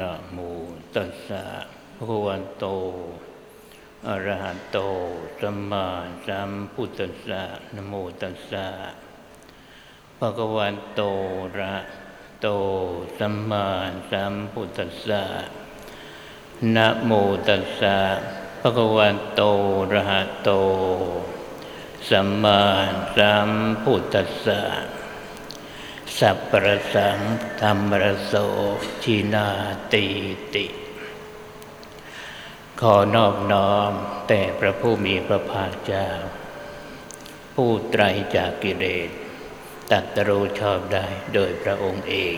นะโมตัสสะภะคะวะโตอะระหะโตสัมมาสัมพุทธัสสะนะโมตัสสะภะคะวะโตระโตสัมมาสัมพุทธัสสะนะโมตัสสะภะคะวะโตระหะโตสัมมาสัมพุทธัสสะ สัพพะสังธรรมรโสชินาติติ ขอนอบน้อมแต่พระผู้มีพระภาคเจ้า ผู้ไตรจากกิเลสตัตรู้ชอบได้โดยพระองค์เอง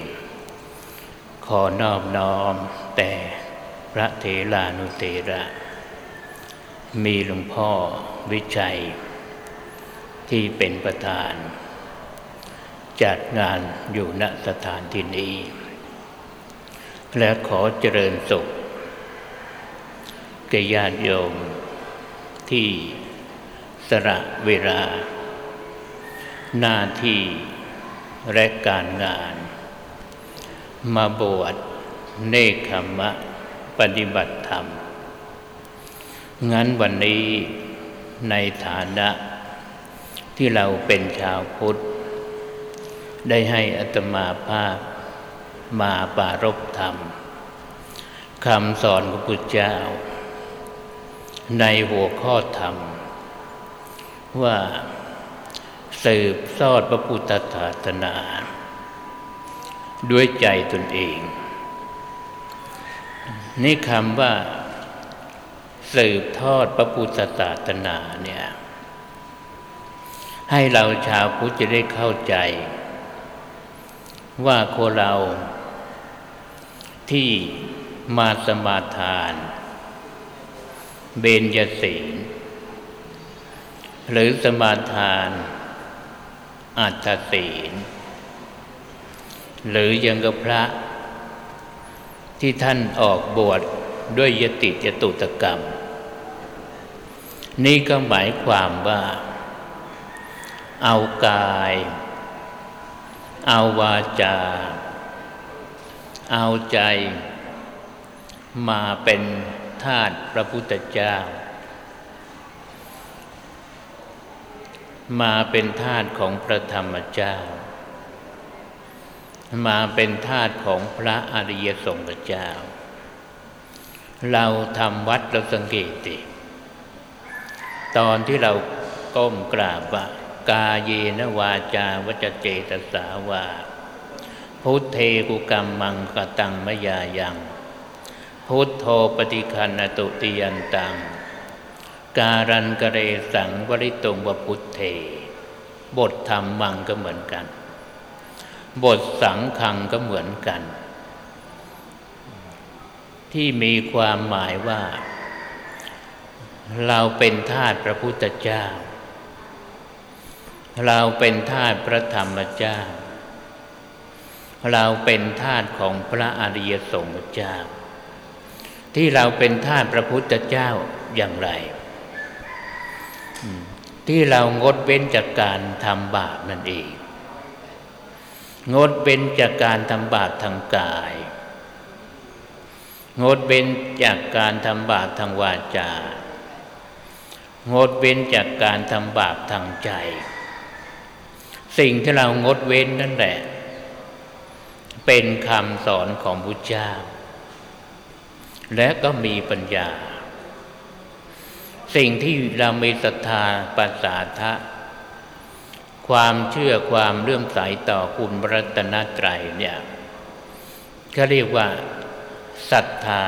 ขอนอบน้อมแต่พระเถลานุเตระ มีหลวงพ่อวิชัย ที่เป็นประธาน จัดงานอยู่ณสถานที่นี้ และขอเจริญสุขแก่ญาติโยม ที่สระเวลา หน้าที่และการงาน มาบวชเนคขมะ ปฏิบัติธรรม งั้นวันนี้ในฐานะที่เราเป็นชาวพุทธ ได้ให้อัตมาภาพมาปารบธรรมคำสอนของพุทธเจ้า ในหัวข้อธรรม ว่าสืบสอดพระพุทธศาสนา ด้วยใจตนเอง นี่คำว่า สืบทอดพระพุทธศาสนาเนี่ย ให้เราชาวพุทธจะได้เข้าใจ ว่าคนเราที่มาสมาทาน เบญจศีลหรือสมาทาน อัตศีล หรือยังกับพระที่ท่านออกบวชด้วยยติจตุตกรรม นี่ก็หมายความว่า เอากาย เอาวาจา เอาใจ มาเป็นทาสพระพุทธเจ้า มาเป็นทาสของพระธรรมเจ้า มาเป็นทาสของพระอริยสงฆ์เจ้า เราทำวัดเราสังเกตดิตอนที่เราก้มกราบว่า กาเยนวาจาวจเจตสาวา พุทเทกุกรรมมังกตังมยายัง พุทโธปฏิคันตุติยันตัง การันกเรสังวริตงวพุทเท บทธรรมมังก็เหมือนกัน บทสังขังก็เหมือนกัน ที่มีความหมายว่า เราเป็นทาสพระพุทธเจ้า เราเป็นทาสพระธรรมเจ้า เราเป็นทาสของพระอริยสงฆ์เจ้า ที่เราเป็นทาสพระพุทธเจ้าอย่างไร ที่เรางดเว้นจากการทำบาปนั่นเอง งดเว้นจากการทำบาปทางกาย งดเว้นจากการทำบาปทางวาจา งดเว้นจากการทำบาปทางใจ สิ่งที่เรางดเว้นนั่นแหละ เป็นคำสอนของพุทธเจ้า และก็มีปัญญา สิ่งที่เรามีศรัทธาปัสสาทะ ความเชื่อความเลื่อมใสต่อคุณพระตนตรัยเนี่ยก็เรียกว่าศรัทธา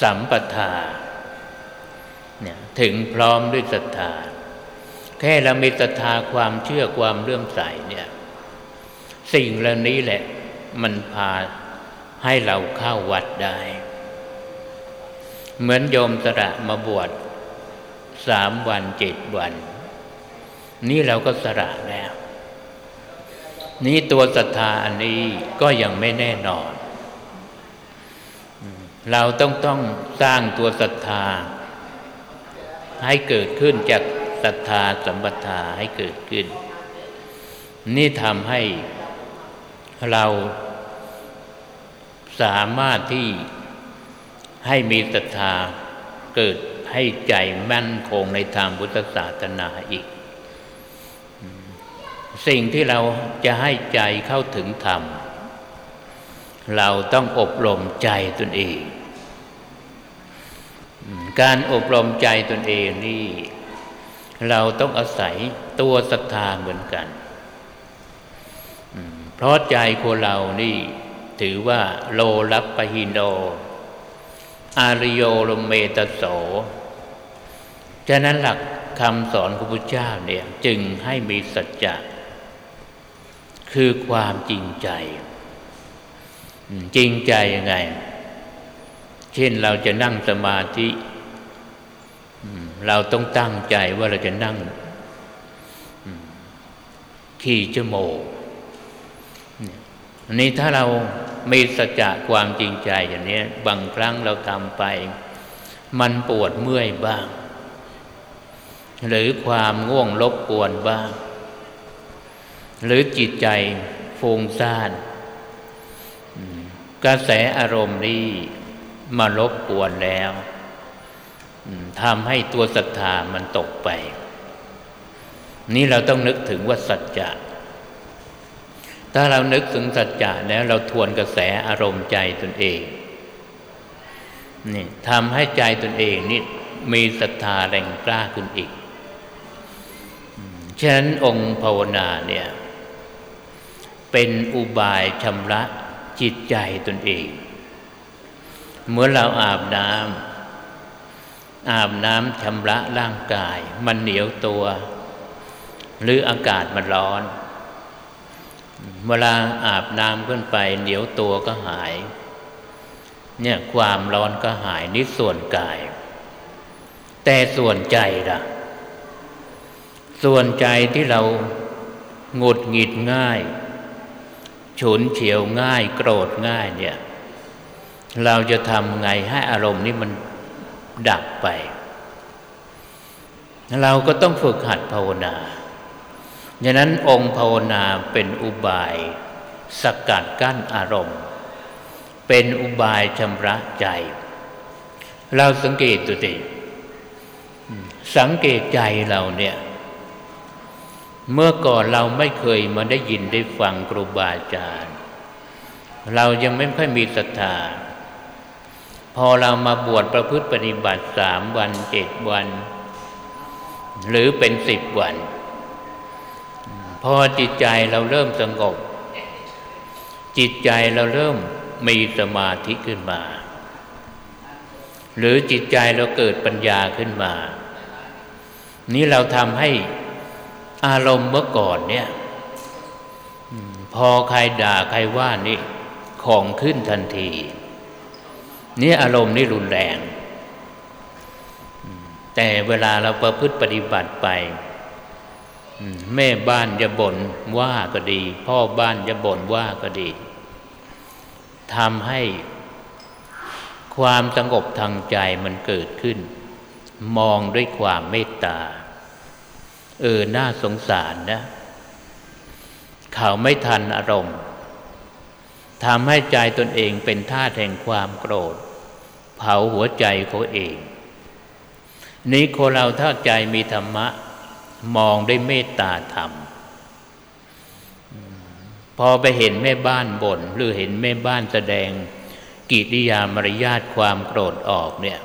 สัมปทาเนี่ยถึงพร้อมด้วยศรัทธา ค่เรามีศรัทธาความเชื่อความเลื่อมใสเนี่ย สิ่งเหล่านี้แหละ มันพาให้เราเข้าวัดได้ เหมือนโยมสระมาบวชสามวันเจ็ดวัน นี่เราก็สระแล้ว นี่ตัวศรัทธาอันนี้ก็ยังไม่แน่นอน เราต้องต้องสร้างตัวศรัทธาให้เกิดขึ้นจาก ศรัทธาสัมปทาให้เกิดขึ้น นี่ทำให้เราสามารถที่ให้มีศรัทธาเกิดให้ใจมั่นคงในทางพุทธศาสนาอีก สิ่งที่เราจะให้ใจเข้าถึงธรรม เราต้องอบรมใจตนเอง การอบรมใจตนเองนี่ เราต้องอาศัยตัวศรัทธาเหมือนกันเพราะใจคนเรานี่ถือว่า โลลับปะหิโนอาริโยโลเมตโส ฉะนั้นหลักคำสอนของพระเจ้าเนี่ยจึงให้มีสัจจะ คือความจริงใจ จริงใจยังไง เช่นเราจะนั่งสมาธิ เราต้องตั้งใจว่าเราจะนั่งขี่จโมกนี้ถ้าเรามีสัจจะความจริงใจอย่างนี้บางครั้งเราทำไป มันปวดเมื่อยบ้าง หรือความง่วงลบกวนบ้าง หรือจิตใจฟุ้งซ่านกระแสอารมณ์นี้มาลบกวนแล้ว ทำให้ตัวศรัทธามันตกไป นี่เราต้องนึกถึงว่าสัจจะ ถ้าเรานึกถึงสัจจะแล้วเราทวนกระแสอารมณ์ใจตนเองนี่ทำให้ใจตนเองนี่มีศรัทธาแรงกล้าขึ้นอีก ฉะนั้นองค์ภาวนาเนี่ย เป็นอุบายชำระจิตใจตนเอง เมื่อเราอาบน้ำ อาบน้ำชำระร่างกาย มันเหนียวตัว หรืออากาศมันร้อน เวลาอาบน้ำขึ้นไป เหนียวตัวก็หาย เนี่ยความร้อนก็หายนี่ส่วนกาย แต่ส่วนใจล่ะ ส่วนใจที่เราหงุดหงิดง่ายฉุนเฉียวง่าย โกรธง่ายเนี่ย เราจะทำไงให้อารมณ์นี้มัน ดับไป เราก็ต้องฝึกหัดภาวนาดังนั้นองค์ภาวนาเป็นอุบายสกัดกั้นอารมณ์ เป็นอุบายชำระใจ เราสังเกตตัวเองสังเกตใจเราเนี่ย เมื่อก่อนเราไม่เคยมาได้ยินได้ฟังครูบาอาจารย์ เรายังไม่ค่อยมีศรัทธา พอเรามาบวชประพฤติปฏิบัติสามวันเจ็ดวัน หรือเป็นสิบวัน พอจิตใจเราเริ่มสงบ จิตใจเราเริ่มมีสมาธิขึ้นมา หรือจิตใจเราเกิดปัญญาขึ้นมา นี่เราทำให้อารมณ์เมื่อก่อนเนี่ยพอใครด่าใครว่านี่ของขึ้นทันที นี่อารมณ์นี่รุนแรง แต่เวลาเราประพฤติปฏิบัติไปแม่บ้านจะบ่นว่าก็ดี พ่อบ้านจะบ่นว่าก็ดีทำให้ความสงบทางใจมันเกิดขึ้น มองด้วยความเมตตา เออ น่าสงสารนะ เขาไม่ทันอารมณ์ทำให้ใจตนเองเป็นท่าแห่งความโกรธ ผาหัวใจเขาเอง นี้คนเราถ้าใจมีธรรมะ มองได้เมตตาธรรม พอไปเห็นแม่บ้านบน่นหรือเห็นแม่บ้านแสดงกิริยามารยาทความโกรธออกเนี่ย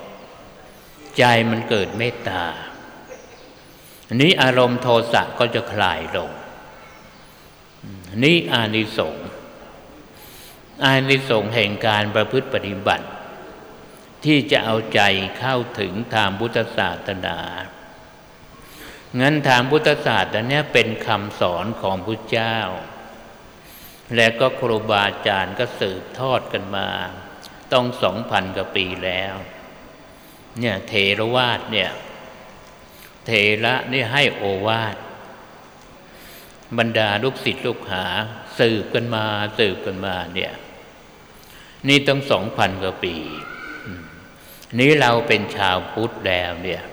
ใจมันเกิดเมตตาอันนี้อารมณ์โทสะก็จะคลายลง นี่อานิสงส์อานิสงส์แห่งการประพฤติปฏิบัติ ที่จะเอาใจเข้าถึงทางพุทธศาสนางั้นทางพุทธศาสตร์อันนี้เป็นคำสอนของพุทธเจ้า และก็ครูบาอาจารย์ก็สืบทอดกันมา ต้องสองพันกว่าปีแล้ว เนี่ยเทรวาสเนี่ย เทระนี่ให้โอวาทบรรดาลูกศิษย์ลูกหา สืบกันมา สืบกันมาเนี่ย นี่ต้องสองพันกว่าปี นี้เราเป็นชาวพุทธแล้วเนี่ย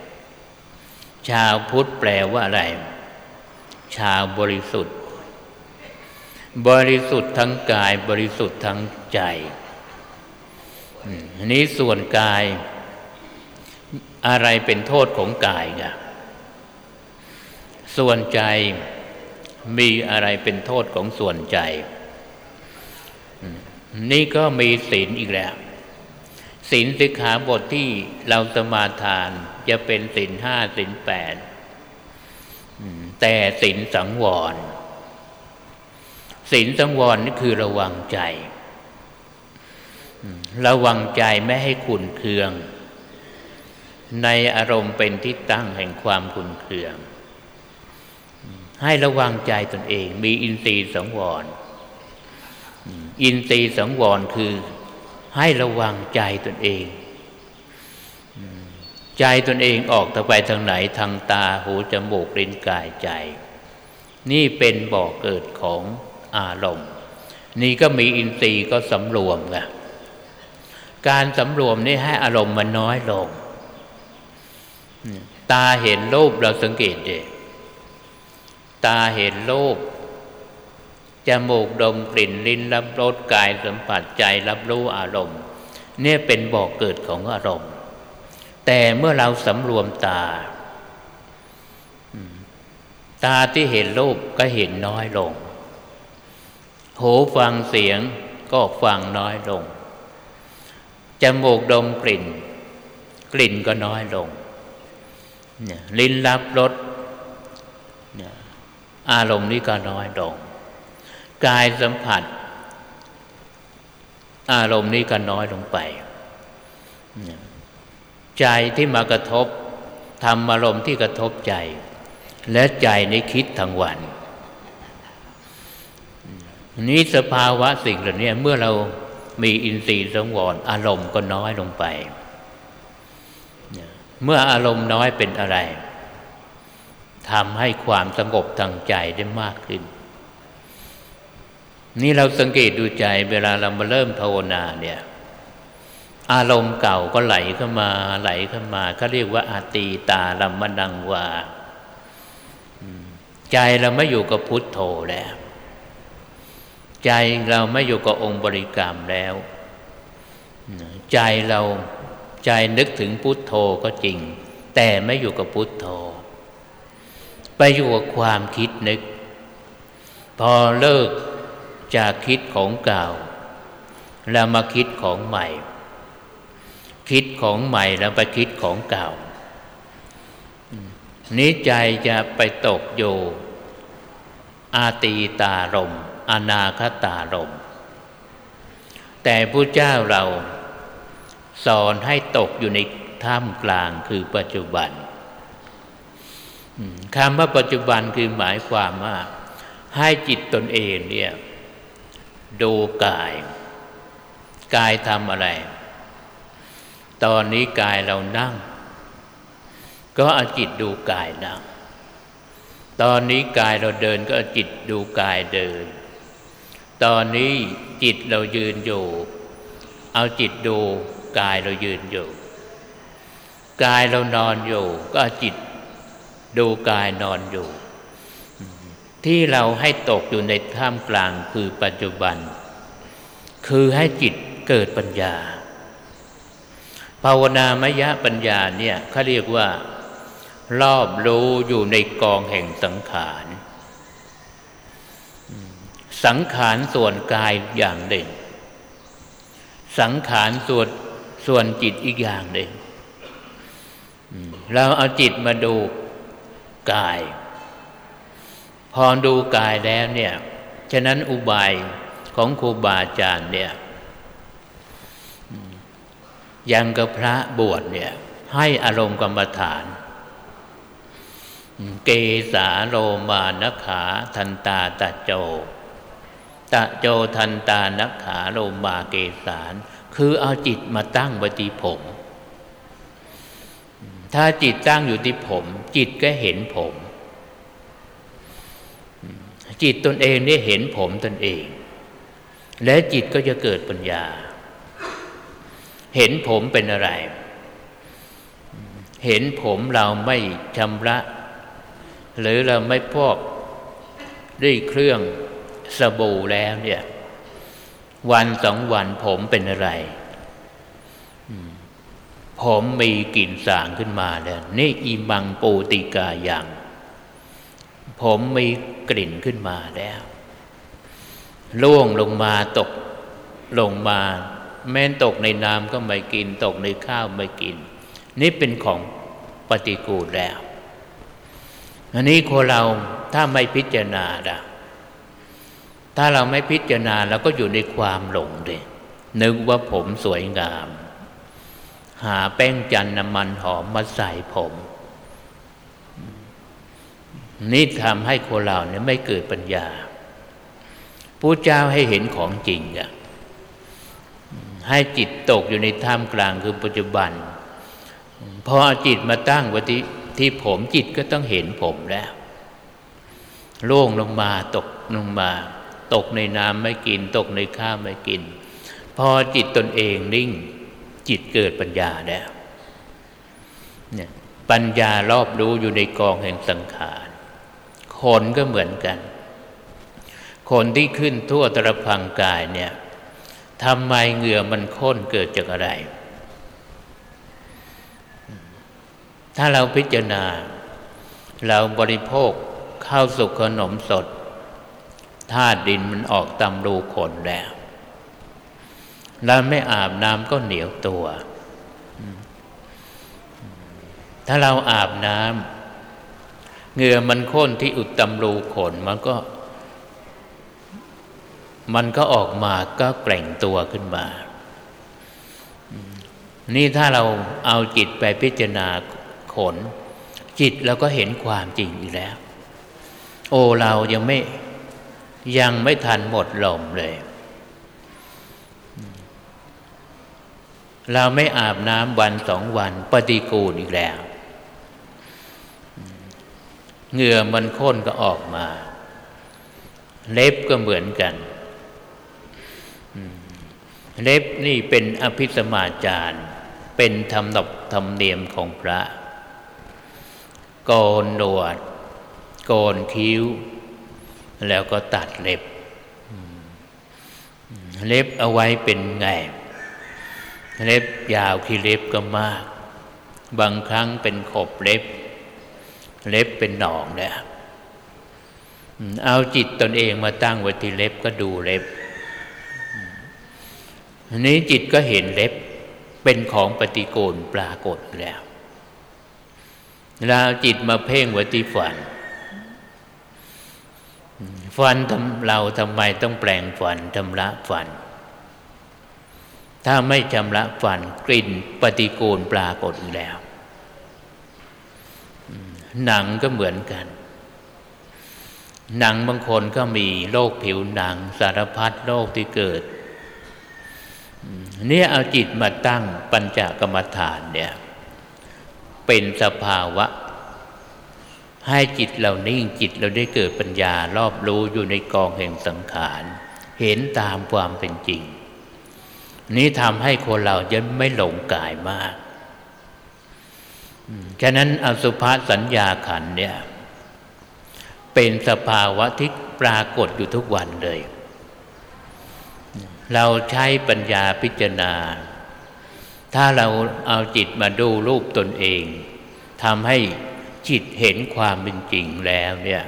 ชาวพุทธแปลว่าอะไร ชาวบริสุทธิ์ บริสุทธิ์ทั้งกายบริสุทธิ์ทั้งใจนนี้ส่วนกาย อะไรเป็นโทษของกายไงส่วนใจมีอะไรเป็นโทษของส่วนใจ นี่ก็มีศีลอีกแล้ว ศีลสิกขาบทที่เราสมาทานจะเป็นศีลห้าศีลแปดแต่ศีลสังวรศีลสังวรนี่คือระวังใจ ระวังใจไม่ให้ขุนเคือง ในอารมณ์เป็นที่ตั้งแห่งความขุนเคือง ให้ระวังใจตนเอง มีอินทรีย์สังวร อินทรีย์สังวรคือ ให้ระวังใจตนเอง ใจตนเองออกไปทางไหนทางตาหูจมูกลิ้นกายใจ นี่เป็นบ่อกเกิดของอารมณ์ นี่ก็มีอินทรีย์ก็สำรวมไงการสำรวมนี่ให้อารมณ์มันน้อยลง ตาเห็นรูปเราสังเกตดิตาเห็นรูป จมูกดมกลิ่นลิ้นรับรสกายสัมผัสใจรับรู้อารมณ์ เนี่ยเป็นบอกเกิดของอารมณ์ แต่เมื่อเราสำรวมตา ตาที่เห็นรูปก็เห็นน้อยลง หูฟังเสียงก็ฟังน้อยลง จมูกดมกลิ่น กลิ่นก็น้อยลง ลิ้นรับรสอารมณ์นี้ก็น้อยลง กายสัมผัส อารมณ์นี้ก็น้อยลงไป ใจที่มากระทบทำอารมณ์ที่กระทบใจ และใจในคิดทั้งวัน นี้สภาวะสิ่งเหล่านี้เมื่อเรามีอินทรีย์สังวรอารมณ์ก็น้อยลงไป เมื่ออารมณ์น้อยเป็นอะไรทำให้ความสงบทางใจได้มากขึ้น นี่เราสังเกตดูใจเวลาเรามาเริ่มภาวนาเนี่ย อารมณ์เก่าก็ไหลเข้ามา ไหลเข้ามาเขาเรียกว่าอาตีตาลัมมนังวาใจเราไม่อยู่กับพุทโธแล้ว ใจเราไม่อยู่กับองค์บริกรรมแล้ว ใจเราใจนึกถึงพุทโธก็จริง แต่ไม่อยู่กับพุทโธ ไปอยู่กับความคิดนึก พอเลิก จากคิดของเก่าแล้วมาคิดของใหม่ คิดของใหม่แล้วไปคิดของเก่า นี้ใจจะไปตกอยู่อาตีตารมอนาคตารม แต่พระเจ้าเราสอนให้ตกอยู่ในท่ามกลางคือปัจจุบันคำว่าปัจจุบันคือหมายความว่าให้จิตตนเองเนี่ย ดูกาย กายทำอะไร ตอนนี้กายเรานั่ง ก็เอาจิตดูกายนั่ง ตอนนี้กายเราเดินก็เอาจิตดูกายเดิน ตอนนี้จิตเรายืนอยู่ เอาจิตดูกายเรายืนอยู่ กายเรานอนอยู่ ก็เอาจิตดูกายนอนอยู่ ที่เราให้ตกอยู่ในท่ามกลางคือปัจจุบัน คือให้จิตเกิดปัญญา ภาวนามยะปัญญาเนี่ยเขาเรียกว่า รอบรู้อยู่ในกองแห่งสังขาร สังขารส่วนกายอย่างหนึ่ง สังขารส่วนส่วนจิตอีกอย่างหนึ่งเราเอาจิตมาดูกาย พอดูกายแล้วเนี่ย ฉะนั้นอุบายของครูบาอาจารย์เนี่ยยังกับพระบวชเนี่ย ให้อารมณ์กรรมฐาน เกสาโลมานขาทันตาตะโจ ตะโจทันตานขาโลมาเกสารคือเอาจิตมาตั้งไว้ที่ผม ถ้าจิตตั้งอยู่ที่ผม จิตก็เห็นผม จิตตนเองได้เห็นผมตนเอง และจิตก็จะเกิดปัญญา เห็นผมเป็นอะไร เห็นผมเราไม่ชำระ หรือเราไม่พอกด้วยเครื่องสบู่แล้วเนี่ย วันสองวันผมเป็นอะไรผมมีกลิ่นสางขึ้นมาแล้วนี่อิมังปูติกาอยัง ผมมีกลิ่นขึ้นมาแล้วล่วงลงมาตกลงมา แม้นตกในน้ำก็ไม่กิน ตกในข้าวไม่กิน นี่เป็นของปฏิกูลแล้ว อันนี้คนเราถ้าไม่พิจารณาละถ้าเราไม่พิจารณาเราก็อยู่ในความหลงเลยนึกว่าผมสวยงาม หาแป้งจันน้ำมันหอมมาใส่ผม นี่ทำให้คนเราเนี่ยไม่เกิดปัญญาพระเจ้าให้เห็นของจริงอะให้จิตตกอยู่ในท่ามกลางคือปัจจุบัน พอจิตมาตั้งวัติที่ผมจิตก็ต้องเห็นผมแล้วโล่งลงมาตกลงมา ตกในน้ำไม่กิน ตกในข้าวไม่กิน พอจิตตนเองนิ่ง จิตเกิดปัญญาแล้วเนี่ยปัญญารอบรู้อยู่ในกองแห่งสังขาร คนก็เหมือนกัน คนที่ขึ้นทั่วตรพังกายเนี่ยทำไมเหงื่อมันข้นเกิดจากอะไร ถ้าเราพิจารณา เราบริโภคข้าวสุกขนมสดธาตุดินมันออกตำรูขนแล้วเราไม่อาบน้ำก็เหนียวตัว ถ้าเราอาบน้ำ เหงื่อมันข้นที่อุดตำรูขนมันก็ มันก็ออกมาก็แกร่งตัวขึ้นมา นี่ถ้าเราเอาจิตไปพิจารณาขน จิตเราก็เห็นความจริงอยู่แล้ว โอ้เรายังไม่ยังไม่ทันหมดลมเลย เราไม่อาบน้ำวันสองวันปฏิกูลอีกแล้ว เหงื่อมันข้นก็ออกมา เล็บก็เหมือนกัน เล็บนี่เป็นอภิสมาจาร์เป็นธรรมนบธรรมเนียมของพระโกนหนวดโกนคิ้ว แล้วก็ตัดเล็บ เล็บเอาไว้เป็นไง เล็บยาวขี้เล็บก็มาก บางครั้งเป็นขบเล็บ เล็บเป็นหนองเนี่ยเอาจิตตนเองมาตั้งไว้ที่เล็บก็ดูเล็บอันนี้จิตก็เห็นเล็บเป็นของปฏิโกณปรากฏแล้วเราจิตมาเพ่งไว้ที่ฝัน ฟันทำเราทำไมต้องแปลงฟันชำระฟัน ถ้าไม่ชำระฟันกลิ่นปฏิกูลปรากฏแล้ว หนังก็เหมือนกัน หนังบางคนก็มีโรคผิวหนัง สารพัดโรคที่เกิดเนี่ยเอาจิตมาตั้งปัญจกรรมฐานเนี่ย เป็นสภาวะ ให้จิตเรานิ่งจิตเราได้เกิดปัญญารอบรู้อยู่ในกองแห่งสังขารเห็นตามความเป็นจริง นี้ทำให้คนเราจะไม่หลงกายมาก ฉะนั้นอสุภาสัญญาขันเนี่ย เป็นสภาวะที่ปรากฏอยู่ทุกวันเลย เราใช้ปัญญาพิจารณา ถ้าเราเอาจิตมาดูรูปตนเองทำให้จิตเห็นความเป็นจริงแล้วเนี่ย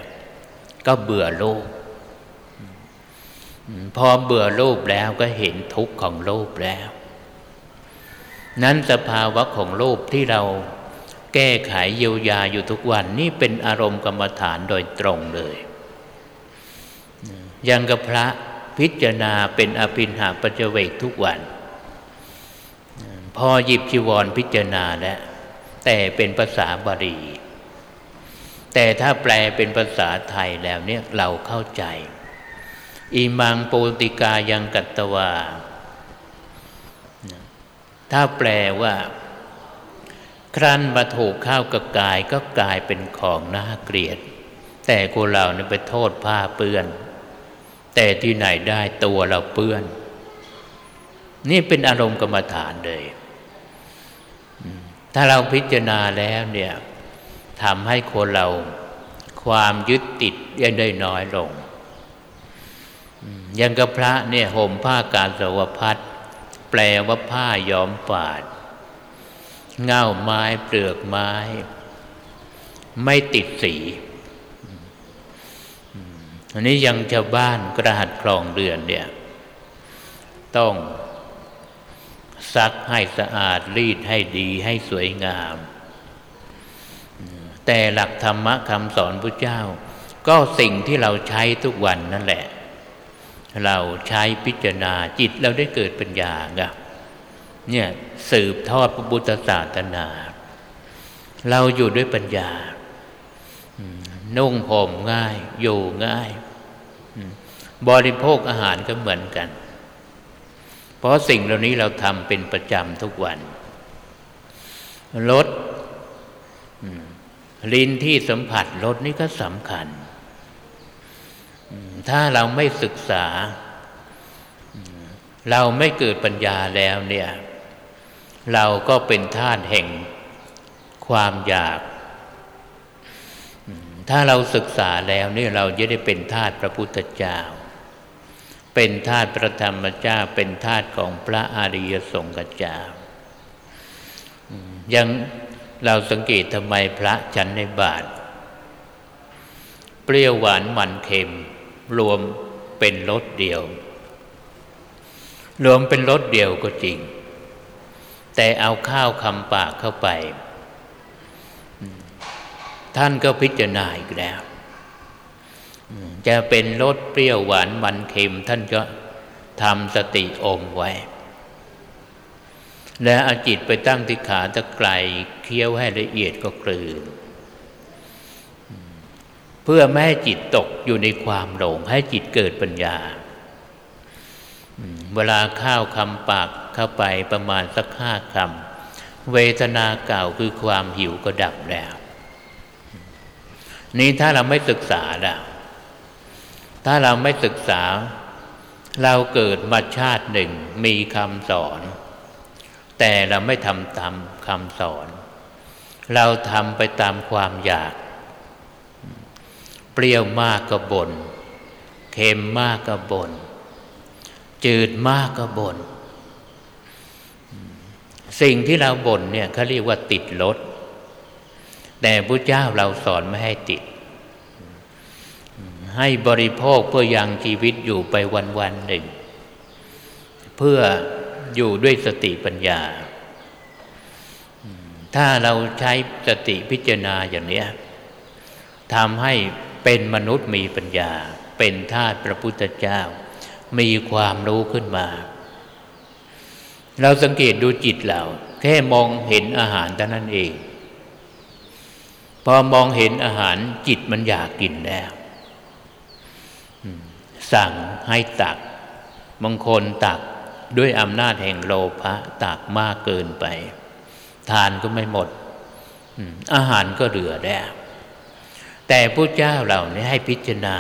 ก็เบื่อโลก พอเบื่อโลกแล้วก็เห็นทุกข์ของโลกแล้ว นั้นสภาวะของโลกที่เรา แก้ไขเยียวยาอยู่ทุกวันนี่เป็นอารมณ์กรรมฐานโดยตรงเลย ยังกับพระพิจารณาเป็นอภินหาปัจเวกทุกวัน พอหยิบจีวรพิจารณาแล้วแต่เป็นภาษาบาลีแต่ถ้าแปลเป็นภาษาไทยแล้วเนี่ยเราเข้าใจ อิมังปูติกายังกัตตวา ถ้าแปลว่า ครั้นมาถูกข้าวกับกายก็กลายเป็นของน่าเกลียด แต่คนเราเนี่ยไปโทษผ้าเปื้อน แต่ที่ไหนได้ตัวเราเปื้อน นี่เป็นอารมณ์กรรมฐานเลย ถ้าเราพิจารณาแล้วเนี่ยทำให้คนเราความยึดติดยังได้น้อยลงยังกับพระเนี่ยห่มผ้าการสวพัดแปลว่าผ้าย้อมฝาด เง่าไม้เปลือกไม้ ไม่ติดสีอันนี้ยังชาวบ้านกระหัดคลองเรือนเนี่ย ต้องซักให้สะอาดรีดให้ดีให้สวยงาม แต่หลักธรรมะคำสอนพระเจ้า ก็สิ่งที่เราใช้ทุกวันนั่นแหละ เราใช้พิจารณาจิตเราได้เกิดปัญญาไง เนี่ยสืบทอดพระพุทธศาสนา เราอยู่ด้วยปัญญา นุ่งห่มง่าย อยู่ง่าย บริโภคอาหารก็เหมือนกัน เพราะสิ่งเหล่านี้เราทำเป็นประจำทุกวันรสลิ้นที่สัมผัสรสนี่ก็สำคัญ ถ้าเราไม่ศึกษา เราไม่เกิดปัญญาแล้วเนี่ย เราก็เป็นทาสแห่งความอยาก ถ้าเราศึกษาแล้วนี่เราจะได้เป็นทาสพระพุทธเจ้า เป็นทาสพระธรรมเจ้า เป็นทาสของพระอริยสงฆ์เจ้ายังเราสังเกตทำไมพระฉันในบาท เปรี้ยวหวานมันเค็ม รวมเป็นรสเดียว รวมเป็นรสเดียวก็จริง แต่เอาข้าวคำปากเข้าไป ท่านก็พิจารณาอีกแล้ว จะเป็นรสเปรี้ยวหวานมันเค็ม ท่านก็ทำสติอมไว้ และอาจิตไปตั้งที่ขาตะไคร่เคี้ยวให้ละเอียดก็กลืน เพื่อไม่ให้จิตตกอยู่ในความหลงให้จิตเกิดปัญญา เวลาข้าวคำปาก เข้าไปประมาณสักห้าคำเวทนาเก่าคือความหิวก็ดับแล้ว นี่ถ้าเราไม่ศึกษาล้วถ้าเราไม่ศึกษา เราเกิดมาชาติหนึ่งมีคำสอน แต่เราไม่ทำตามคำสอน เราทำไปตามความอยาก เปรี้ยวมากก็บน่นเค็มมากก็บน่นจืดมากก็บน่น สิ่งที่เราบ่นเนี่ยเขาเรียกว่าติดรสแต่พระเจ้าเราสอนไม่ให้ติด ให้บริโภคเพื่อยังชีวิตอยู่ไปวันวันหนึ่ง เพื่ออยู่ด้วยสติปัญญา ถ้าเราใช้สติพิจารณาอย่างนี้ทำให้เป็นมนุษย์มีปัญญา เป็นทาสพระพุทธเจ้า มีความรู้ขึ้นมา เราสังเกตดูจิตเราแค่มองเห็นอาหารเท่านั้นเอง พอมองเห็นอาหารจิตมันอยากกินแล้วสั่งให้ตักบางคนตักด้วยอำนาจแห่งโลภะตักมากเกินไป ทานก็ไม่หมด อาหารก็เหลือแล้แต่พระเจ้าเหล่านี้ให้พิจารณา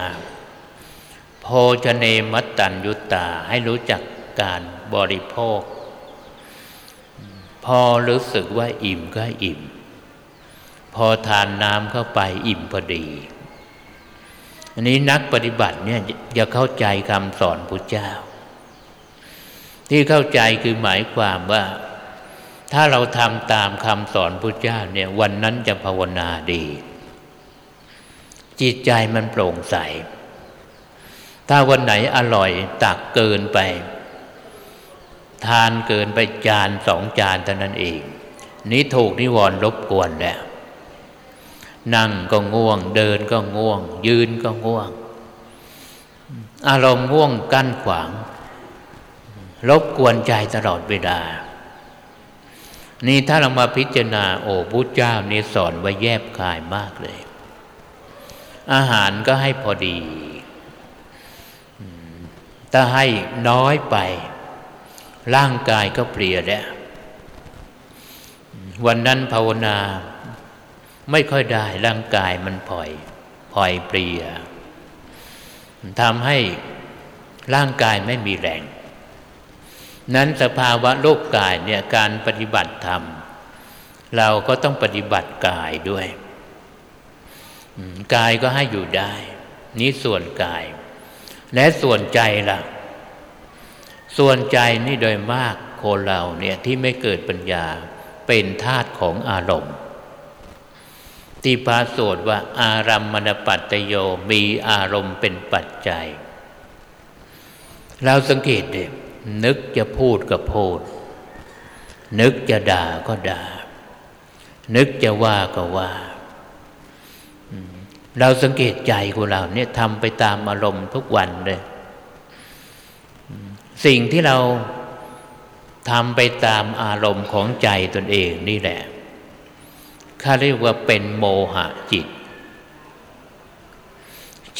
โภชเนมัตตัญยุตตาให้รู้จักการบริโภค พอรู้สึกว่าอิ่มก็อิ่ม พอทานน้ำเข้าไปอิ่มพอดี อันนี้นักปฏิบัติเนี่ยอย่าเข้าใจคำสอนพระเจ้า ที่เข้าใจคือหมายความว่า ถ้าเราทำตามคำสอนพระเจ้าเนี่ยวันนั้นจะภาวนาดี จิตใจมันโปร่งใส ถ้าวันไหนอร่อยตักเกินไป ทานเกินไปจานสองจานเท่านั้นเอง นี้ถูกนิวรณ์รบกวนแล้ว นั่งก็ง่วง เดินก็ง่วง ยืนก็ง่วง อารมณ์ง่วงกั้นขวาง รบกวนใจตลอดเวลา นี่ถ้าเรามาพิจารณาโอ้พุทธเจ้านี่สอนไว้แยบคายมากเลย อาหารก็ให้พอดี ถ้าให้น้อยไป ร่างกายก็เปลี่ยแล้ววันนั้นภาวนาไม่ค่อยได้ร่างกายมันพลอยพลอยเปลียทำให้ร่างกายไม่มีแรง นั้นสภาวะโลกกายเนี่ยการปฏิบัติธรรม เราก็ต้องปฏิบัติกายด้วย กายก็ให้อยู่ได้ นี้ส่วนกาย และส่วนใจล่ะ ส่วนใจนี่โดยมากคนเราเนี่ยที่ไม่เกิดปัญญาเป็นธาตุของอารมณ์ที่พาสวดว่าอารัมมณปัตตโยมีอารมณ์เป็นปัจจัย เราสังเกตเด็นึกจะพูดก็พูด นึกจะด่าก็ด่า นึกจะว่าก็ว่า เราสังเกตใจของเราเนี่ยทำไปตามอารมณ์ทุกวันเลย สิ่งที่เราทำไปตามอารมณ์ของใจตนเองนี่แหละเขาเรียกว่าเป็นโมหะจิต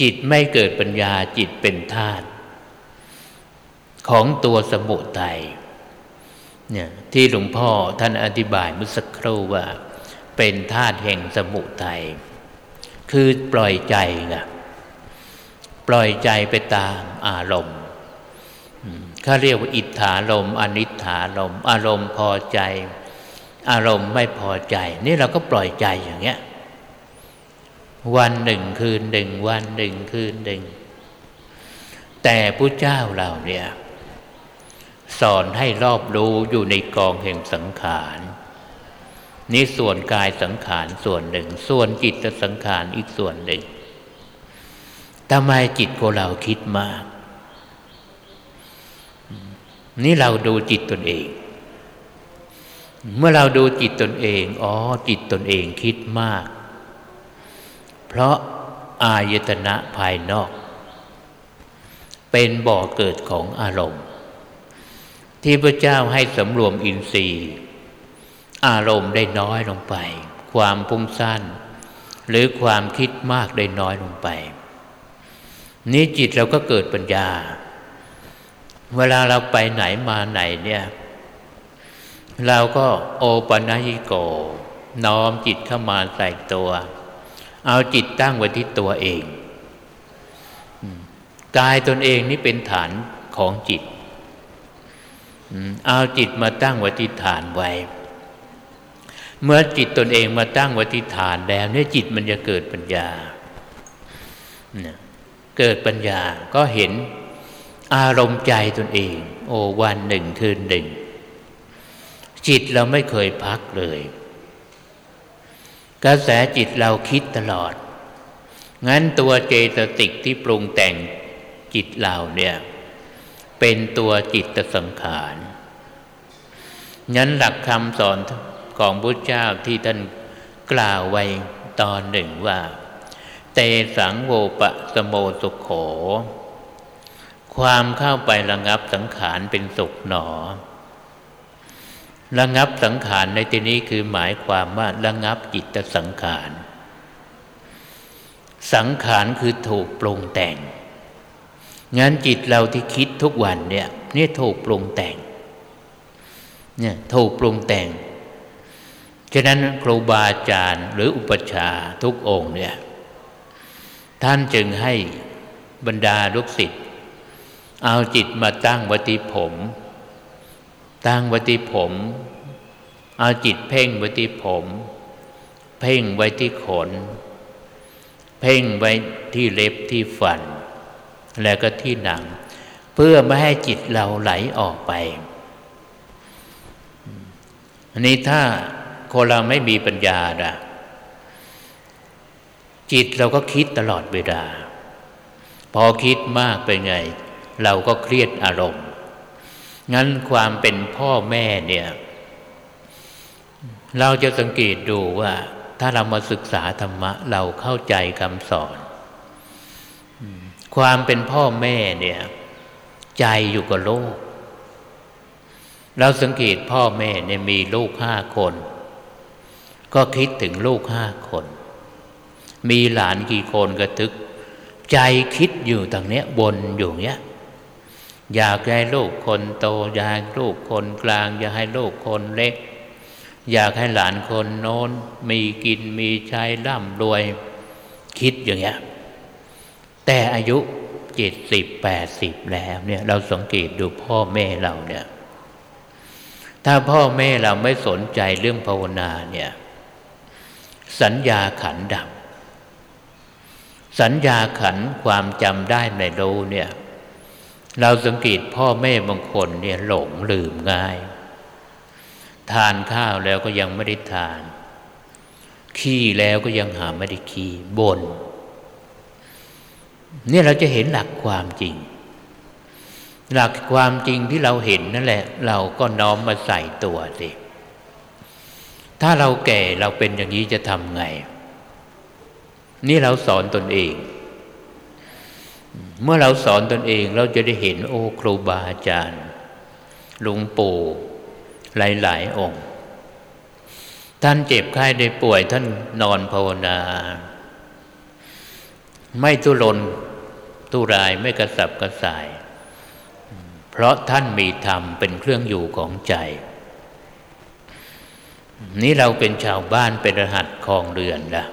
จิตไม่เกิดปัญญาจิตเป็นธาตุของตัวสมุทัยเนี่ยที่หลวงพ่อท่านอธิบายเมื่อสักครู่ว่า เป็นธาตุแห่งสมุทัยคือปล่อยใจไงปล่อยใจไปตามอารมณ์ เขาเรียกว่าอิทธารมอนิธารมอารมณ์พอใจ อารมณ์ไม่พอใจ นี่เราก็ปล่อยใจอย่างเงี้ย วันหนึ่งคืนหนึ่งวันหนึ่งคืนหนึ่ง แต่พระเจ้าเราเนี่ย สอนให้รอบรู้อยู่ในกองแห่งสังขารนี่ส่วนกายสังขารส่วนหนึ่ง ส่วนจิตสังขารอีกส่วนหนึ่งทำไมจิตของเราคิดมาก นี่เราดูจิตตนเอง เมื่อเราดูจิตตนเอง อ๋อ จิตตนเองคิดมาก เพราะอายตนะภายนอก เป็นบ่อเกิดของอารมณ์ ที่พระเจ้าให้สำรวมอินทรีย์ อารมณ์ได้น้อยลงไป ความพุ่งสั้นหรือความคิดมากได้น้อยลงไป นี้จิตเราก็เกิดปัญญา เวลาเราไปไหนมาไหนเนี่ย เราก็โอปนัญิโก น้อมจิตเข้ามาใส่ตัว เอาจิตตั้งไว้ที่ตัวเองกายตนเองนี่เป็นฐานของจิต เอาจิตมาตั้งวัติฐานไว้ เมื่อจิตตนเองมาตั้งวัติฐานแล้วเนี่ยจิตมันจะเกิดปัญญา เกิดปัญญาก็เห็น อารมณ์ใจตนเอง โอ้วันหนึ่งคืนหนึ่ง จิตเราไม่เคยพักเลย กระแสจิตเราคิดตลอด งั้นตัวเจตสิกที่ปรุงแต่งจิตเราเนี่ย เป็นตัวจิตสังขารงั้นหลักคำสอนของพระเจ้าที่ท่านกล่าวไว้ตอนหนึ่งว่า เตสังโวปะสโมสุขโข ความเข้าไประงับสังขารเป็นสุขหนอ ระงับสังขารในที่นี้คือหมายความว่าระงับจิตสังขาร สังขารคือถูกปรุงแต่งงั้นจิตเราที่คิดทุกวันเนี่ยนี่ถูกปรุงแต่ง เนี่ยถูกปรุงแต่ง ฉะนั้นครูบาอาจารย์หรืออุปชาทุกองค์เนี่ย ท่านจึงให้บรรดาลูกศิษย์ เอาจิตมาตั้งวติผม ตั้งวติผม เอาจิตเพ่งวติผม เพ่งไว้ที่ขน เพ่งไว้ที่เล็บที่ฟัน แล้วก็ที่หนัง เพื่อไม่ให้จิตเราไหลออกไป อันนี้ถ้าคนเราไม่มีปัญญาละจิตเราก็คิดตลอดเวลา พอคิดมากไปไง เราก็เครียดอารมณ์ งั้นความเป็นพ่อแม่เนี่ย เราจะสังเกตดูว่า ถ้าเรามาศึกษาธรรมะ เราเข้าใจคำสอน ความเป็นพ่อแม่เนี่ย ใจอยู่กับโลก เราสังเกตพ่อแม่เนี่ยมีลูกห้าคน ก็คิดถึงลูกห้าคน มีหลานกี่คนก็ทึกใจคิดอยู่ตรงเนี้ยบนอยู่เนี้ย อยากให้ลูกคนโต อยากให้ลูกคนกลาง อยากให้ลูกคนเล็ก อยากให้หลานคนโน้น มีกินมีใช้ร่ำรวย คิดอย่างเงี้ยแต่อายุเจ็ดสิบแปดสิบแล้วเนี่ยเราสังเกตดูพ่อแม่เราเนี่ย ถ้าพ่อแม่เราไม่สนใจเรื่องภาวนาเนี่ย สัญญาขันดับ สัญญาขันความจำได้ไม่รู้เนี่ย เราสังเกตพ่อแม่บางคนเนี่ยหลงลืมง่าย ทานข้าวแล้วก็ยังไม่ได้ทาน ขี้แล้วก็ยังหาไม่ได้ขี้บนเนี่ยเราจะเห็นหลักความจริง หลักความจริงที่เราเห็นนั่นแหละ เราก็น้อมมาใส่ตัวสิถ้าเราแก่เราเป็นอย่างนี้จะทำไง นี่เราสอนตนเอง เมื่อเราสอนตนเองเราจะได้เห็นโอ้ครูบาอาจารย์หลวงปู่หลาย ๆ องค์ ท่านเจ็บไข้ได้ป่วยท่านนอนภาวนา ไม่ทุรนทุรายไม่กระสับกระส่าย เพราะท่านมีธรรมเป็นเครื่องอยู่ของใจ นี่เราเป็นชาวบ้านเป็นรหัสคลองเรือนละ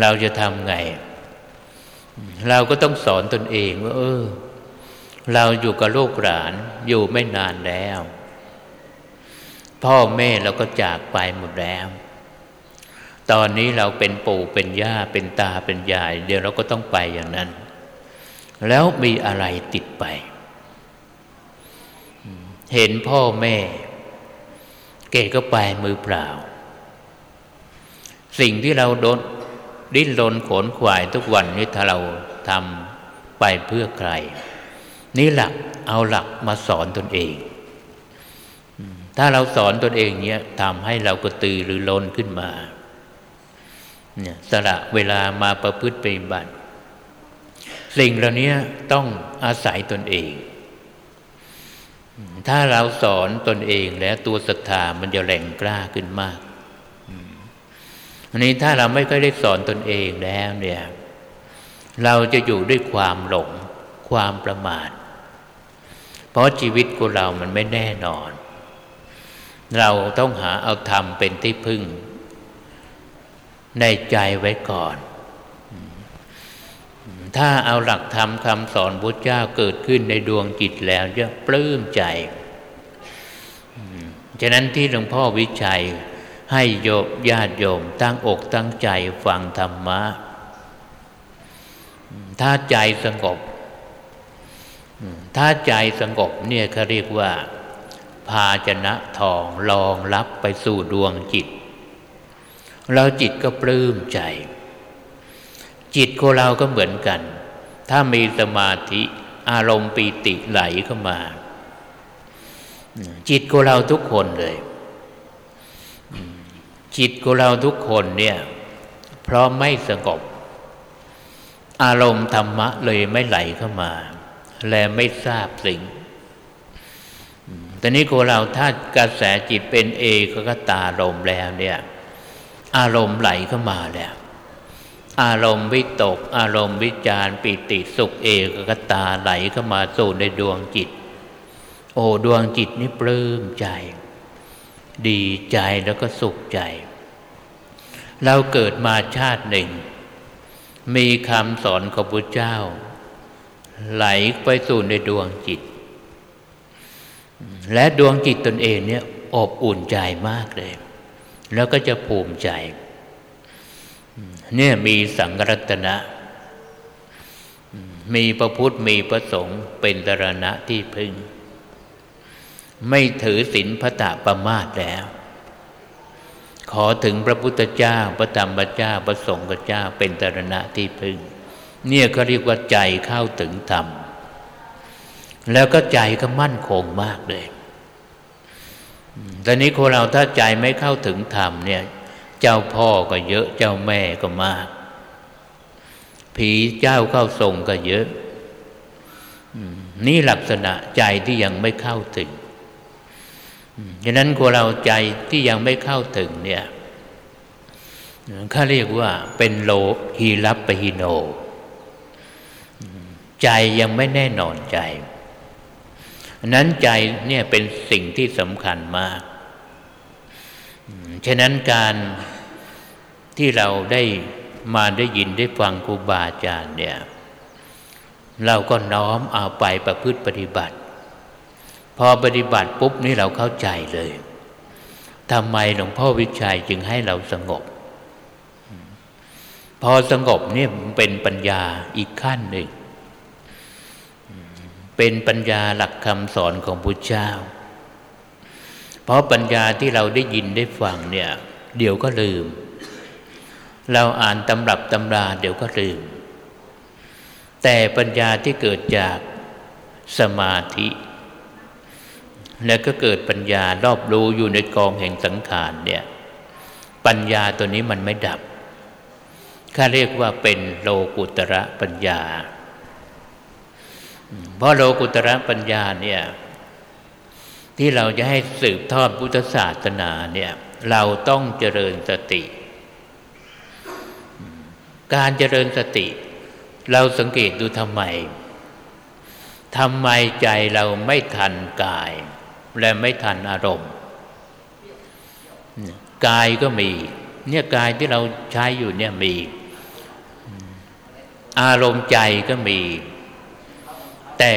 เราจะทำไง เราก็ต้องสอนตนเองว่าเออ เราอยู่กับลูกหลานอยู่ไม่นานแล้ว พ่อแม่เราก็จากไปหมดแล้ว ตอนนี้เราเป็นปู่เป็นย่าเป็นตาเป็นยาย เดี๋ยวเราก็ต้องไปอย่างนั้น แล้วมีอะไรติดไป เห็นพ่อแม่ เกก็ไปมือเปล่า สิ่งที่เราโดน ดิ้นรนขนขวายทุกวันนี้ถ้าเราทำไปเพื่อใคร นี่หลักเอาหลักมาสอนตนเอง ถ้าเราสอนตนเองเนี้ยทำให้เราก็ตือหรือล้นขึ้นมาเนี่ยสละเวลามาประพฤติปฏิบัติ สิ่งเหล่านี้ต้องอาศัยตนเอง ถ้าเราสอนตนเองแล้วตัวศรัทธามันจะแหลงกล้าขึ้นมาก อันนี้ถ้าเราไม่ค่อยได้สอนตนเองแล้วเนี่ยเราจะอยู่ด้วยความหลงความประมาท เพราะชีวิตของเรามันไม่แน่นอน เราต้องหาเอาธรรมเป็นที่พึ่ง ในใจไว้ก่อน ถ้าเอาหลักธรรมคำสอนพระเจ้าเกิดขึ้นในดวงจิตแล้วจะปลื้มใจ ฉะนั้นที่หลวงพ่อวิชัย ให้โยมญาติโยมตั้งอกตั้งใจฟังธรรมะ ถ้าใจสงบ ถ้าใจสงบเนี่ยเขาเรียกว่า ภาชนะทองรองรับไปสู่ดวงจิตแล้วจิตก็ปลื้มใจ จิตของเราก็เหมือนกัน ถ้ามีสมาธิอารมณ์ปีติไหลเข้ามา จิตของเราทุกคนเลย จิตของเราทุกคนเนี่ย เพราะไม่สงบ อารมณ์ธรรมะเลยไม่ไหลเข้ามา และไม่ทราบสิ่งตอนนี้ของเราถ้ากระแสจิตเป็นเอกกตาลมแล้วเนี่ย อารมณ์ไหลเข้ามาแล้วอารมณ์วิตก อารมณ์วิจารปิติสุขเอกกตาไหลเข้ามาสู่ในดวงจิต โอ้ดวงจิตนี่ปลื้มใจ ดีใจแล้วก็สุขใจ เราเกิดมาชาติหนึ่ง มีคำสอนของพระเจ้า ไหลไปสู่ในดวงจิต และดวงจิตตนเองเนี่ยอบอุ่นใจมากเลย แล้วก็จะภูมิใจ เนี่ยมีสังรัตนะ มีพระพุทธมีพระสงฆ์เป็นตรณะที่พึ่ง ไม่ถือศีลพระตาประมาทแล้ว ขอถึงพระพุทธเจ้า พระธรรมเจ้า พระสงฆ์เจ้า เป็นตรณะที่พึ่ง เนี่ยเขาเรียกว่าใจเข้าถึงธรรม แล้วก็ใจก็มั่นคงมากเลยตอนนี้คนเราถ้าใจไม่เข้าถึงธรรมเนี่ย เจ้าพ่อก็เยอะ เจ้าแม่ก็มาก ผีเจ้าเข้าทรงก็เยอะ นี่ลักษณะใจที่ยังไม่เข้าถึง ฉะนั้นคนเราใจที่ยังไม่เข้าถึงเนี่ยเขาเรียกว่าเป็นโลฮีรับปฮิโน ใจยังไม่แน่นอนใจนั้นใจเนี่ยเป็นสิ่งที่สำคัญมาก ฉะนั้นการที่เราได้มาได้ยินได้ฟังครูบาอาจารย์เนี่ย เราก็น้อมเอาไปประพฤติปฏิบัติ พอปฏิบัติปุ๊บนี่เราเข้าใจเลยทำไมหลวงพ่อวิชัยจึงให้เราสงบ พอสงบเนี่ยเป็นปัญญาอีกขั้นหนึ่ง เป็นปัญญาหลักคำสอนของพุทธเจ้า เพราะปัญญาที่เราได้ยินได้ฟังเนี่ย เดี๋ยวก็ลืม เราอ่านตำรับตำราเดี๋ยวก็ลืม แต่ปัญญาที่เกิดจากสมาธิ และก็เกิดปัญญารอบรู้อยู่ในกองแห่งสังขารเนี่ย ปัญญาตัวนี้มันไม่ดับข้าเรียกว่าเป็นโลกุตระปัญญา เพราะโลกุตระปัญญาเนี่ยที่เราจะให้สืบทอดพุทธศาสนาเนี่ยเราต้องเจริญสติ การเจริญสติ เราสังเกตดูทำไมทำไมใจเราไม่ทันกาย และไม่ทันอารมณ์กายก็มี เนี่ยกายที่เราใช้อยู่เนี่ยมี อารมณ์ใจก็มี แต่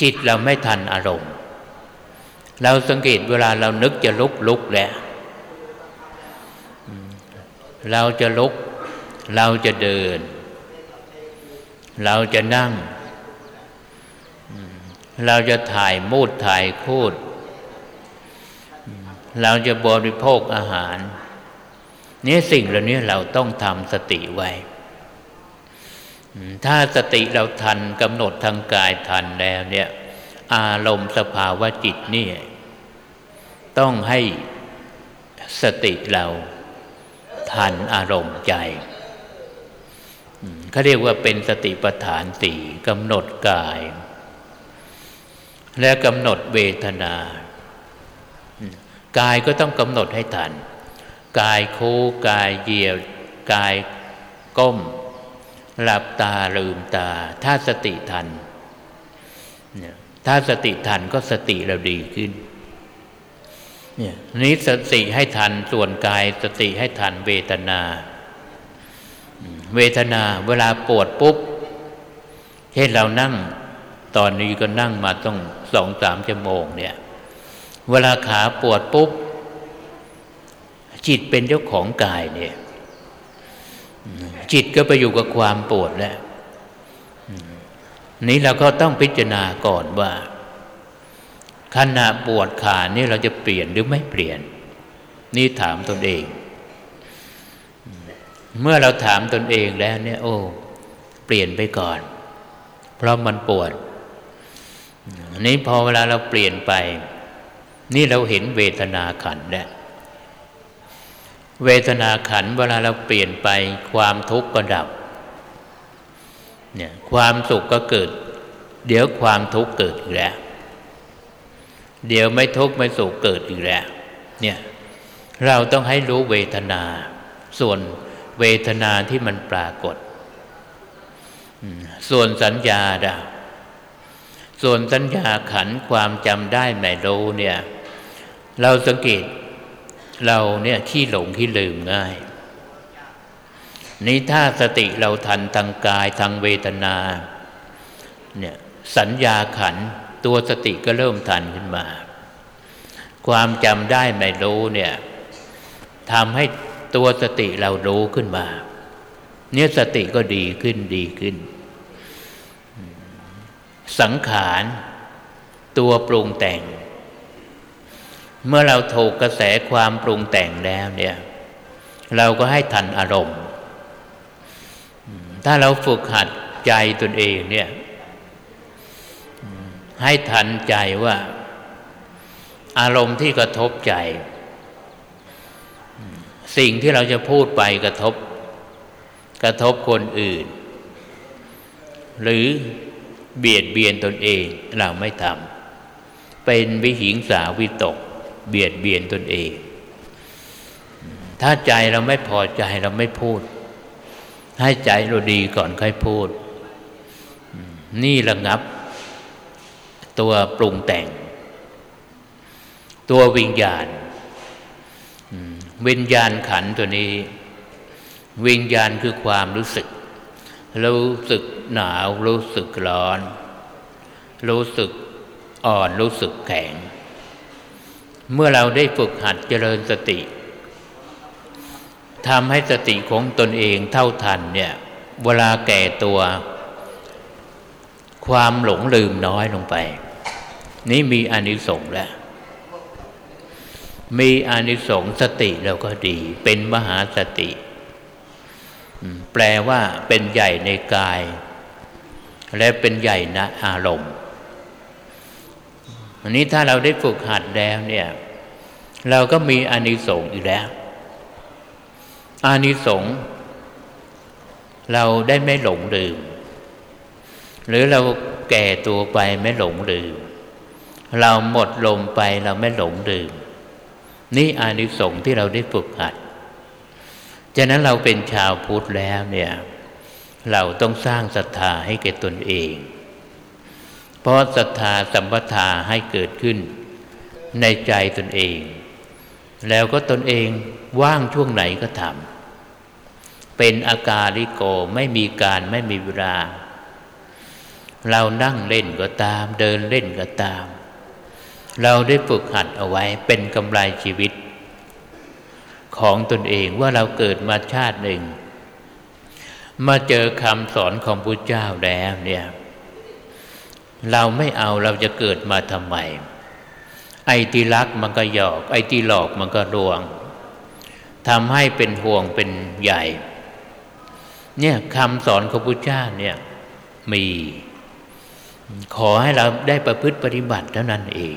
จิตเราไม่ทันอารมณ์ เราสังเกตเวลาเรานึกจะลุกลุกแหละเราจะลุก เราจะเดิน เราจะนั่ง เราจะถ่ายมูดถ่ายคูด เราจะบริโภคอาหารนี่สิ่งเหล่านี้เราต้องทำสติไว้ ถ้าสติเราทันกำหนดทางกายทันแล้วเนี่ย อารมณ์สภาวะจิตนี่ต้องให้สติเราทันอารมณ์ใจเขาเรียกว่าเป็นสติปัฏฐานสี่กำหนดกาย และกำหนดเวทนากายก็ต้องกำหนดให้ทัน กายโค้กายเหยียดกายก้ม หลับตาลืมตา ถ้าสติทัน ถ้าสติทันก็สติเราดีขึ้นเนี่ยนี้สติให้ทันส่วนกายสติให้ทันเวทนา เวทนาเวลาปวดปุ๊บเช่นเรานั่ง ตอนนี้ก็นั่งมาต้องสองสามชั่วโมงเนี่ย เวลาขาปวดปุ๊บ จิตเป็นเจ้าของกายเนี่ย จิตก็ไปอยู่กับความปวดแล้วนี้เราก็ต้องพิจารณาก่อนว่าขณะปวดขานี่เราจะเปลี่ยนหรือไม่เปลี่ยน นี่ถามตนเอง เมื่อเราถามตนเองแล้วเนี่ย โอ้ เปลี่ยนไปก่อน เพราะมันปวด นี้พอเวลาเราเปลี่ยนไป นี่เราเห็นเวทนาขันแล้วเวทนาขันเวลาเราเปลี่ยนไปความทุกข์ก็ดับเนี่ยความสุขก็เกิด เดี๋ยวความทุกข์เกิดอีกแล้ว เดี๋ยวไม่ทุกข์ไม่สุขเกิดอีกแล้วเนี่ยเราต้องให้รู้เวทนา ส่วนเวทนาที่มันปรากฏ ส่วนสัญญาดาว ส่วนสัญญาขันความจำได้ไม่รู้เนี่ย เราสังเกตเราเนี่ยขี้หลงขี้ลืมง่าย นี้ถ้าสติเราทันทางกายทางเวทนาเนี่ยสัญญาขันตัวสติก็เริ่มทันขึ้นมา ความจำได้ไม่รู้เนี่ยทำให้ตัวสติเรารู้ขึ้นมา เนี่ยสติก็ดีขึ้นดีขึ้น สังขารตัวปรุงแต่ง เมื่อเราถูกกระแสความปรุงแต่งแล้วเนี่ย เราก็ให้ทันอารมณ์ ถ้าเราฝึกหัดใจตนเองเนี่ยให้ทันใจว่า อารมณ์ที่กระทบใจ สิ่งที่เราจะพูดไปกระทบ กระทบคนอื่น หรือ เบียดเบียนตนเองเราไม่ทำเป็นวิหิงสาวิตก เบียดเบียนตนเอง ถ้าใจเราไม่พอใจเราไม่พูด ให้ใจเราดีก่อนค่อยพูด นี่ระงับ ตัวปรุงแต่ง ตัววิญญาณวิญญาณขันตัวนี้ วิญญาณคือความรู้สึก รู้สึกหนาว รู้สึกร้อน รู้สึกอ่อนรู้สึกแข็ง เมื่อเราได้ฝึกหัดเจริญสติทำให้สติของตนเองเท่าทันเนี่ย เวลาแก่ตัว ความหลงลืมน้อยลงไป นี่มีอานิสงส์แล้วมีอานิสงส์สติเราก็ดี เป็นมหาสติ แปลว่าเป็นใหญ่ในกาย และเป็นใหญ่ในอารมณ์อันนี้ถ้าเราได้ฝึกหัดแล้วเนี่ย เราก็มีอานิสงส์อยู่แล้ว อานิสงส์เราได้ไม่หลงลืม หรือเราแก่ตัวไปไม่หลงลืม เราหมดลมไปเราไม่หลงลืม นี่อานิสงส์ที่เราได้ฝึกหัด ฉะนั้นเราเป็นชาวพุทธแล้วเนี่ยเราต้องสร้างศรัทธาให้แก่ตนเอง เพราะศรัทธาสัมปทาให้เกิดขึ้นในใจตนเอง แล้วก็ตนเองว่างช่วงไหนก็ทำเป็นอากาลิโกไม่มีการไม่มีเวลา เรานั่งเล่นก็ตาม เดินเล่นก็ตาม เราได้ฝึกหัดเอาไว้เป็นกำไรชีวิต ของตนเองว่าเราเกิดมาชาติหนึ่ง มาเจอคำสอนของพระเจ้าแล้วเนี่ย เราไม่เอาเราจะเกิดมาทำไม ไอ้ที่รักมันก็หยอก ไอ้ที่หลอกมันก็ลวงทำให้เป็นห่วงเป็นใหญ่ เนี่ยคำสอนของพระเจ้าเนี่ยมี ขอให้เราได้ประพฤติปฏิบัติเท่านั้นเอง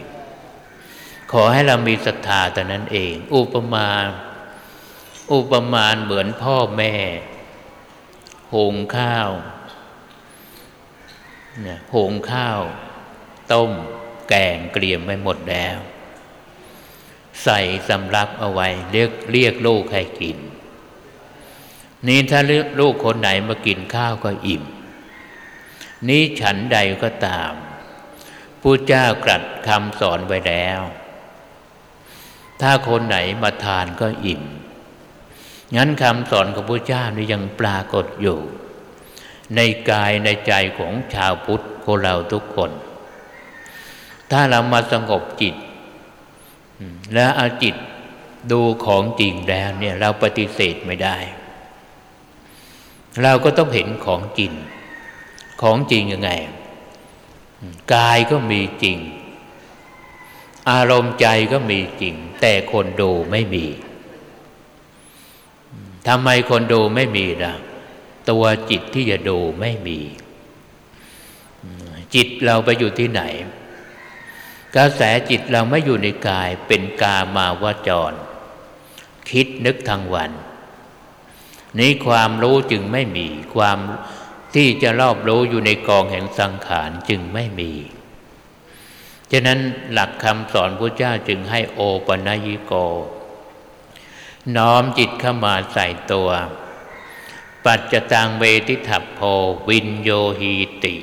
ขอให้เรามีศรัทธาแต่นั้นเอง อุปมา อุปมาณเหมือนพ่อแม่หงข้าวเนี่ยหงข้าว ต้ม แกงเกลี่ยมไว้หมดแล้ว ใส่สำรับเอาไว้ เรียกเรียกลูกให้กิน นี้ถ้าลูกคนไหนมากินข้าวก็อิ่ม นี้ฉันใดก็ตามผู้เจ้ากรัดคำสอนไว้แล้ว ถ้าคนไหนมาทานก็อิ่ม งั้นคำสอนของพระเจ้านี่ยังปรากฏอยู่ ในกายในใจของชาวพุทธของเราทุกคน ถ้าเรามาสงบจิต และเอาจิตดูของจริงแล้วเนี่ยเราปฏิเสธไม่ได้ เราก็ต้องเห็นของจริง ของจริงยังไง กายก็มีจริง อารมณ์ใจก็มีจริง แต่คนดูไม่มี ทำไมคนดูไม่มีล่ะตัวจิตที่จะดูไม่มี จิตเราไปอยู่ที่ไหน กระแสจิตเราไม่อยู่ในกายเป็นกามาวจร คิดนึกทางวัน นี้ความรู้จึงไม่มีความที่จะรอบรู้อยู่ในกองแห่งสังขารจึงไม่มี ฉะนั้นหลักคำสอนพระเจ้าจึงให้โอปัญญิโก น้อมจิตเข้ามาใส่ตัว ปัจจตังเวทิถัพโพวินโยหีติ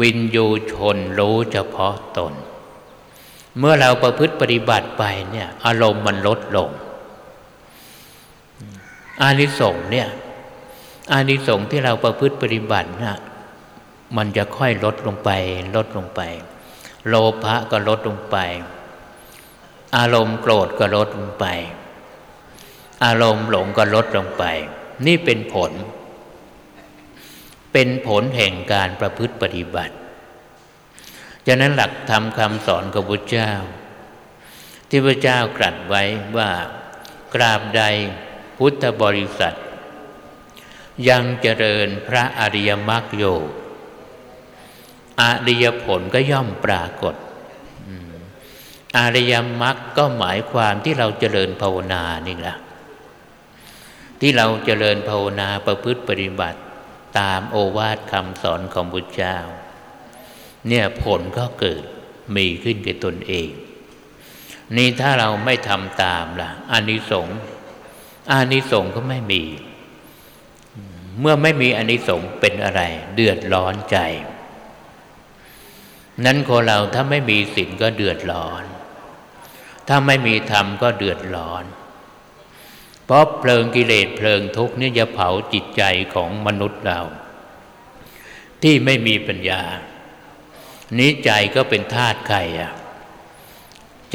วินโยชนรู้เฉพาะตน เมื่อเราประพฤติปฏิบัติไปเนี่ยอารมณ์มันลดลง อานิสงส์เนี่ยอานิสงส์ที่เราประพฤติปฏิบัตินะมันจะค่อยลดลงไป ลดลงไป โลภะก็ลดลงไป อารมณ์โกรธก็ลดลงไป อารมณ์หลงก็ลดลงไป นี่เป็นผล เป็นผลแห่งการประพฤติปฏิบัติฉะนั้นหลักธรรมคำสอนของพระเจ้า ที่พระเจ้ากรัสไว้ว่ากราบใดพุทธบริษัท ยังเจริญพระอริยมรรคโยอริยผลก็ย่อมปรากฏอริยมรรคก็หมายความที่เราเจริญภาวนานี่แหละ ที่เราเจริญภาวนาประพฤติปฏิบัติ ตามโอวาทคำสอนของบุตรเจ้า เนี่ยผลก็เกิดมีขึ้นกับตนเอง นี่ถ้าเราไม่ทำตามล่ะอานิสงส์อานิสงส์ก็ไม่มี เมื่อไม่มีอานิสงส์เป็นอะไร เดือดร้อนใจ นั้นคนเราถ้าไม่มีศีลก็เดือดร้อน ถ้าไม่มีธรรมก็เดือดร้อน เพราะเพลิงกิเลสเพลิงทุกข์นี่จะเผาจิตใจของมนุษย์เรา ที่ไม่มีปัญญา นี้ใจก็เป็นธาตุใครอะ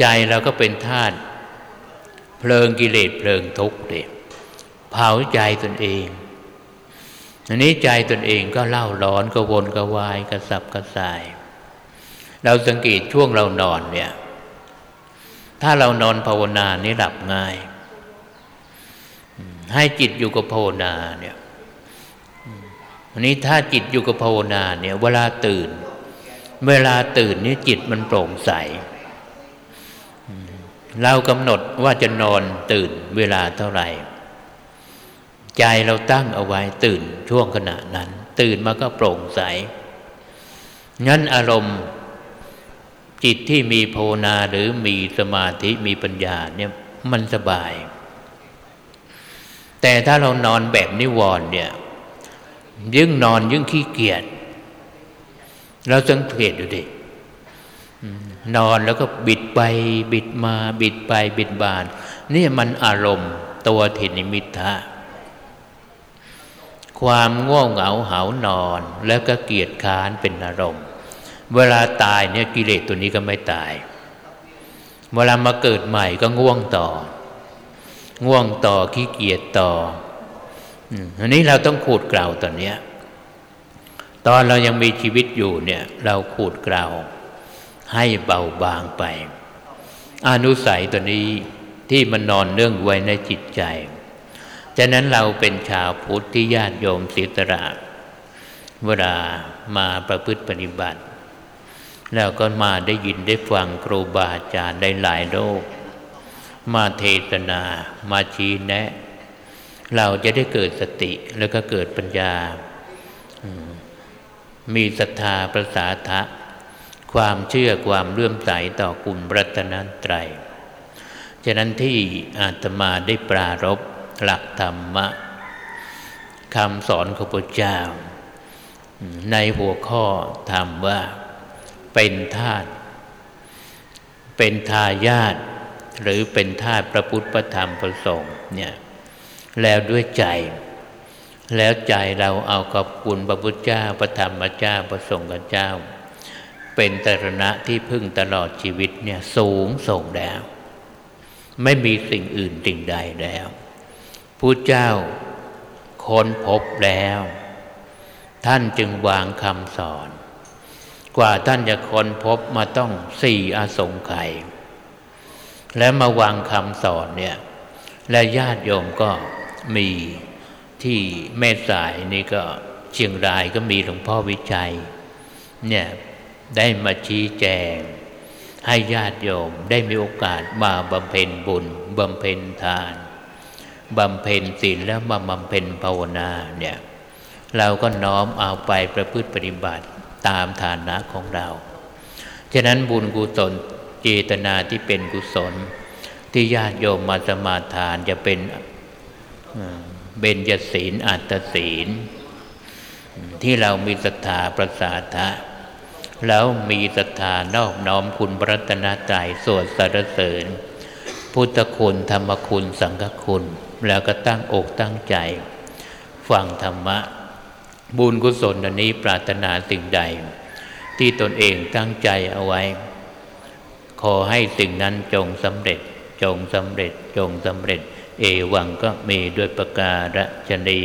ใจเราก็เป็นธาตุเพลิงกิเลสเพลิงทุกข์เด็เผาใจตนเองอันนี้ใจตนเองก็เล่าร้อนก็วนก็วายกระสับกระส่าย เราสังเกตช่วงเรานอนเนี่ย ถ้าเรานอนภาวนานี่หลับง่าย ให้จิตอยู่กับภาวนาเนี่ยอันนี้ถ้าจิตอยู่กับภาวนาเนี่ยเวลาตื่น เวลาตื่นนี่จิตมันโปร่งใส เรากำหนดว่าจะนอนตื่นเวลาเท่าไหร่ ใจเราตั้งเอาไว้ตื่นช่วงขณะนั้น ตื่นมาก็โปร่งใส งั้นอารมณ์จิตที่มีภาวนาหรือมีสมาธิมีปัญญาเนี่ยมันสบาย แต่ถ้าเรานอนแบบนิวรณ์เนี่ย ยิ่งนอนยิ่งขี้เกียจเราสังเกตดูดินอนแล้วก็บิดไปบิดมา บิดไปบิดบานนี่มันอารมณ์ตัวทินิมิทะความง่วงเหงาเหานอนแล้วก็เกียจค้านเป็นอารมณ์ เวลาตายเนี่ยกิเลสตัวนี้ก็ไม่ตาย เวลามาเกิดใหม่ก็ง่วงต่อ ง่วงต่อขี้เกียจต่ออันนี้เราต้องขูดเกลาตอนเนี้ยตอนเรายังมีชีวิตอยู่เนี่ย เราขูดเกลาให้เบาบางไป อนุสัยตัวนี้ที่มันนอนเนื่องไว้ในจิตใจ ฉะนั้นเราเป็นชาวพุทธที่ญาติโยมศิตระเวลามาประพฤติปฏิบัติ แล้วก็มาได้ยินได้ฟังครูบาอาจารย์ได้หลายโลก มาเทศนา มาชี้แนะ เราจะได้เกิดสติแล้วก็เกิดปัญญา มีศรัทธาประสาทะ ความเชื่อความเลื่อมใสต่อคุณรัตนตรัยฉะนั้นที่อาตมาได้ปรารบหลักธรรมะคำสอนของพระเจ้า ในหัวข้อธรรมว่าเป็นธาตเป็นทายาท หรือเป็นธาตุพระพุทธพระธรรมพระสงฆ์เนี่ยแล้วด้วยใจ แล้วใจเราเอากับคุณพระพุทธเจ้าพระธรรมเจ้าพระสงฆ์เจ้า เป็นตรณะที่พึ่งตลอดชีวิตเนี่ยสูงส่งแล้ว ไม่มีสิ่งอื่นสิ่งใดแล้วพุทธเจ้าค้นพบแล้ว ท่านจึงวางคำสอน กว่าท่านจะค้นพบมาต้องสี่อาสงไขย และมาวางคำสอนเนี่ยและญาติโยมก็มีที่แม่สายนี่ก็เชียงรายก็มีหลวงพ่อวิชัยเนี่ยได้มาชี้แจง ให้ญาติโยมได้มีโอกาสมาบำเพ็ญบุญบำเพ็ญทานบำเพ็ญศีลแล้วมาบำเพ็ญภาวนาเนี่ยเราก็น้อมเอาไปประพฤติปฏิบัติตามฐานะของเรา ฉะนั้นบุญกุศล เจตนาที่เป็นกุศล ที่ญาติโยมมาสมาทานจะเป็นเบญจศีลอัตศีล ที่เรามีศรัทธาประสาทะแล้วมีศรัทธานอบน้อมคุณพระตนตรัยสวดสรรเสริญ พุทธคุณธรรมคุณสังฆคุณ แล้วก็ตั้งอกตั้งใจ ฟังธรรมะ บุญกุศลอันนี้ปรารถนาสิ่งใด ที่ตนเองตั้งใจเอาไว้ ขอให้สิ่งนั้นจงสำเร็จ จงสำเร็จ จงสำเร็จ เอวังก็มีด้วยประการฉนี